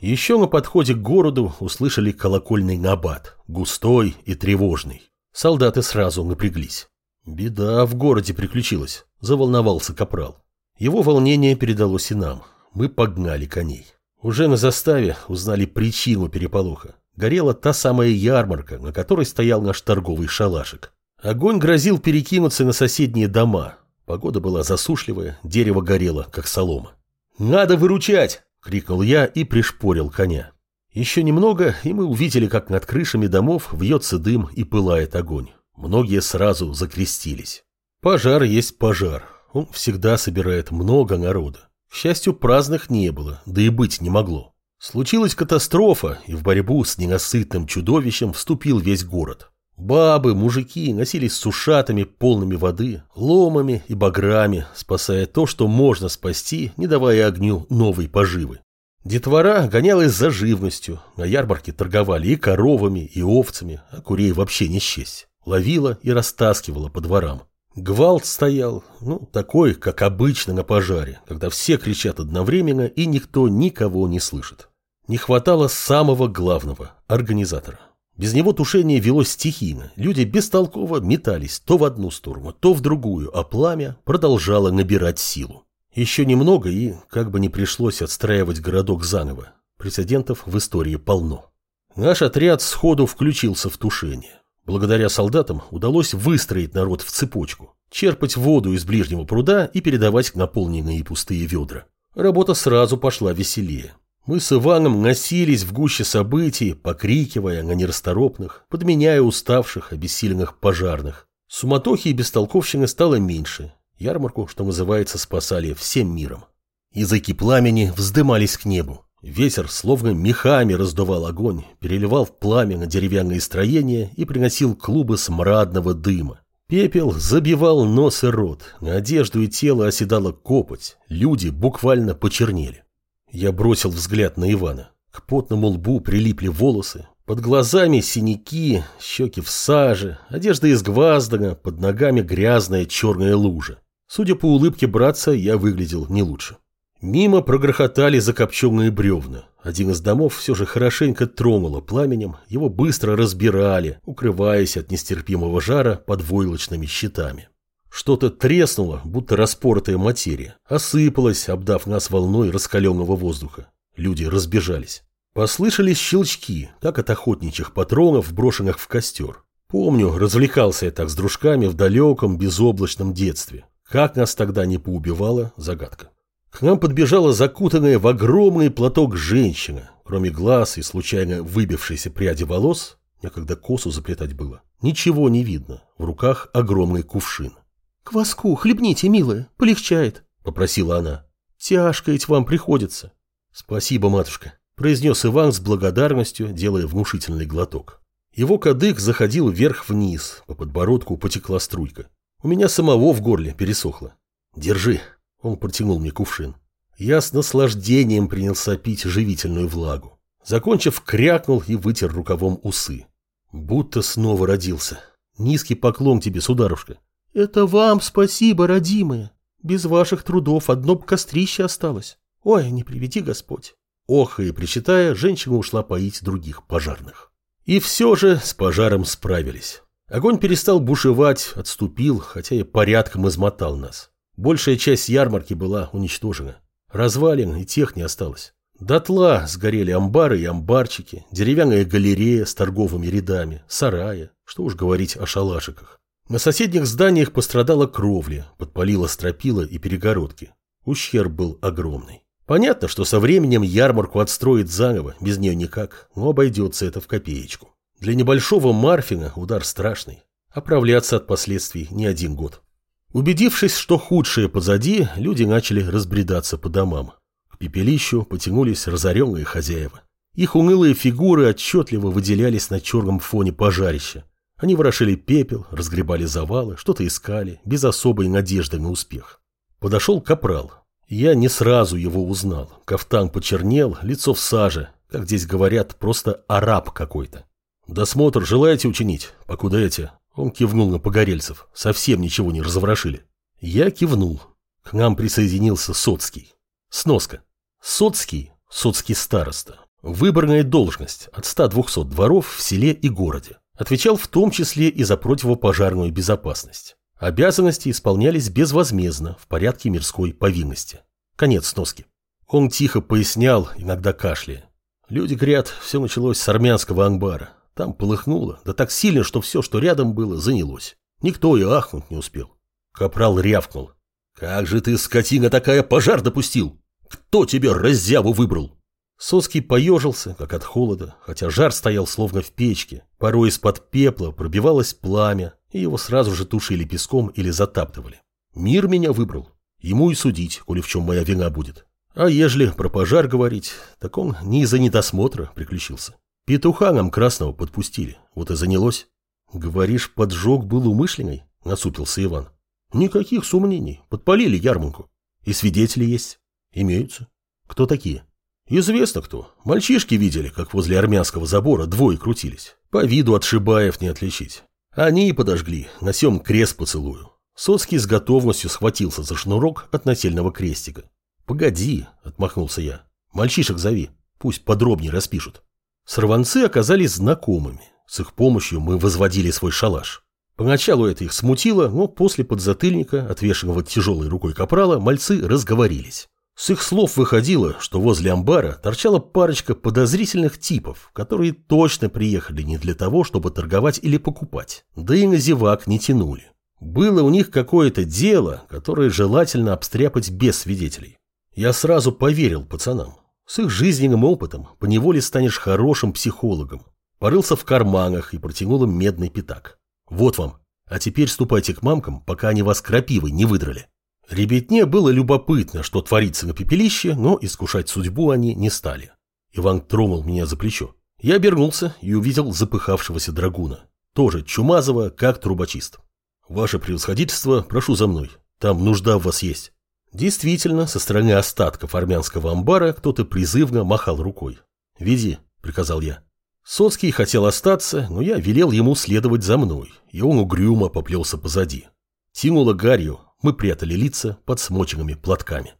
Еще на подходе к городу услышали колокольный набат, густой и тревожный. Солдаты сразу напряглись. Беда в городе приключилась, заволновался капрал. Его волнение передалось и нам. Мы погнали коней. Уже на заставе узнали причину переполоха. Горела та самая ярмарка, на которой стоял наш торговый шалашик. Огонь грозил перекинуться на соседние дома. Погода была засушливая, дерево горело, как солома. «Надо выручать!» — крикнул я и пришпорил коня. Еще немного, и мы увидели, как над крышами домов вьется дым и пылает огонь. Многие сразу закрестились. Пожар есть пожар. Он всегда собирает много народа. К счастью, праздных не было, да и быть не могло. Случилась катастрофа, и в борьбу с ненасытным чудовищем вступил весь город. Бабы, мужики носились с ушатами, полными воды, ломами и баграми, спасая то, что можно спасти, не давая огню новой поживы. Детвора гонялась за живностью, на ярмарке торговали и коровами, и овцами, а курей вообще не счесть. Ловила и растаскивала по дворам. Гвалт стоял, ну, такой, как обычно на пожаре, когда все кричат одновременно и никто никого не слышит. Не хватало самого главного – организатора. Без него тушение велось стихийно. Люди бестолково метались то в одну сторону, то в другую, а пламя продолжало набирать силу. Еще немного, и как бы не пришлось отстраивать городок заново. Прецедентов в истории полно. Наш отряд сходу включился в тушение. Благодаря солдатам удалось выстроить народ в цепочку, черпать воду из ближнего пруда и передавать наполненные пустые ведра. Работа сразу пошла веселее. Мы с Иваном носились в гуще событий, покрикивая на нерасторопных, подменяя уставших, обессиленных пожарных. Суматохи и бестолковщины стало меньше. Ярмарку, что называется, спасали всем миром. Языки пламени вздымались к небу. Ветер словно мехами раздувал огонь, переливал в пламя на деревянные строения и приносил клубы смрадного дыма. Пепел забивал нос и рот, на одежду и тело оседала копоть, люди буквально почернели. Я бросил взгляд на Ивана. К потному лбу прилипли волосы, под глазами синяки, щеки в саже, одежда из гваздана, под ногами грязная черная лужа. Судя по улыбке братца, я выглядел не лучше. Мимо прогрохотали закопченные бревна. Один из домов все же хорошенько тронуло пламенем, его быстро разбирали, укрываясь от нестерпимого жара под войлочными щитами. Что-то треснуло, будто распоротая материя, осыпалось, обдав нас волной раскаленного воздуха. Люди разбежались. Послышались щелчки, как от охотничьих патронов, брошенных в костер. Помню, развлекался я так с дружками в далеком, безоблачном детстве. Как нас тогда не поубивала, загадка. К нам подбежала закутанная в огромный платок женщина. Кроме глаз и случайно выбившейся пряди волос, некогда косу заплетать было, ничего не видно. В руках огромный кувшин. «Кваску хлебните, милая, полегчает», — попросила она. «Тяжко ведь вам приходится». «Спасибо, матушка», — произнес Иван с благодарностью, делая внушительный глоток. Его кадык заходил вверх-вниз, по подбородку потекла струйка. У меня самого в горле пересохло. «Держи», — он протянул мне кувшин. Я с наслаждением принялся пить живительную влагу. Закончив, крякнул и вытер рукавом усы. Будто снова родился. Низкий поклон тебе, сударушка. «Это вам спасибо, родимые. Без ваших трудов одно б кострище осталось. Ой, не приведи Господь». Ох, и причитая, женщина ушла поить других пожарных. И все же с пожаром справились. Огонь перестал бушевать, отступил, хотя и порядком измотал нас. Большая часть ярмарки была уничтожена. Развалин и тех не осталось. Дотла сгорели амбары и амбарчики, деревянная галерея с торговыми рядами, сарая, что уж говорить о шалашиках. На соседних зданиях пострадала кровля, подпалила стропила и перегородки. Ущерб был огромный. Понятно, что со временем ярмарку отстроить заново, без нее никак, но обойдется это в копеечку. Для небольшого Марфина удар страшный. Оправляться от последствий не один год. Убедившись, что худшее позади, люди начали разбредаться по домам. К пепелищу потянулись разоренные хозяева. Их унылые фигуры отчетливо выделялись на черном фоне пожарища. Они ворошили пепел, разгребали завалы, что-то искали, без особой надежды на успех. Подошел капрал. Я не сразу его узнал. Кафтан почернел, лицо в саже. Как здесь говорят, просто араб какой-то. «Досмотр желаете учинить? Покуда эти?» Он кивнул на погорельцев. Совсем ничего не разворошили. Я кивнул. К нам присоединился Соцкий. Сноска. Соцкий, Соцкий староста, Выборная должность от 100-200 дворов в селе и городе. Отвечал в том числе и за противопожарную безопасность. Обязанности исполнялись безвозмездно, в порядке мирской повинности. Конец сноски. Он тихо пояснял, иногда кашляя. Люди говорят, все началось с армянского ангбара. Там полыхнуло, да так сильно, что все, что рядом было, занялось. Никто и ахнуть не успел. Капрал рявкнул. «Как же ты, скотина такая, пожар допустил? Кто тебе раззяву выбрал?» Соский поежился, как от холода, хотя жар стоял словно в печке. Порой из-под пепла пробивалось пламя, и его сразу же тушили песком или затаптывали. Мир меня выбрал. Ему и судить, коли в чем моя вина будет. А ежели про пожар говорить, так он не из-за недосмотра приключился. Петуха нам красного подпустили, вот и занялось. Говоришь, поджог был умышленный? Насупился Иван. Никаких сомнений, подпалили ярмарку. И свидетели есть? Имеются. Кто такие? Известно кто. Мальчишки видели, как возле армянского забора двое крутились. По виду от шибаев не отличить. Они и подожгли, на крест поцелую. Соцкий с готовностью схватился за шнурок от нательного крестика. «Погоди», — отмахнулся я. «Мальчишек зови, пусть подробнее распишут». Сорванцы оказались знакомыми. С их помощью мы возводили свой шалаш. Поначалу это их смутило, но после подзатыльника, отвешенного тяжелой рукой капрала, мальцы разговорились. С их слов выходило, что возле амбара торчала парочка подозрительных типов, которые точно приехали не для того, чтобы торговать или покупать, да и на зевак не тянули. Было у них какое-то дело, которое желательно обстряпать без свидетелей. Я сразу поверил пацанам. С их жизненным опытом поневоле станешь хорошим психологом. Порылся в карманах и протянул им медный пятак. Вот вам. А теперь ступайте к мамкам, пока они вас крапивой не выдрали. Ребятне было любопытно, что творится на пепелище, но искушать судьбу они не стали. Иван тронул меня за плечо. Я обернулся и увидел запыхавшегося драгуна. Тоже чумазого, как трубочист. «Ваше превосходительство, прошу за мной. Там нужда в вас есть». Действительно, со стороны остатков армянского амбара кто-то призывно махал рукой. «Веди», — приказал я. Соцкий хотел остаться, но я велел ему следовать за мной, и он угрюмо поплелся позади. Тянуло гарью, мы прятали лица под смоченными платками.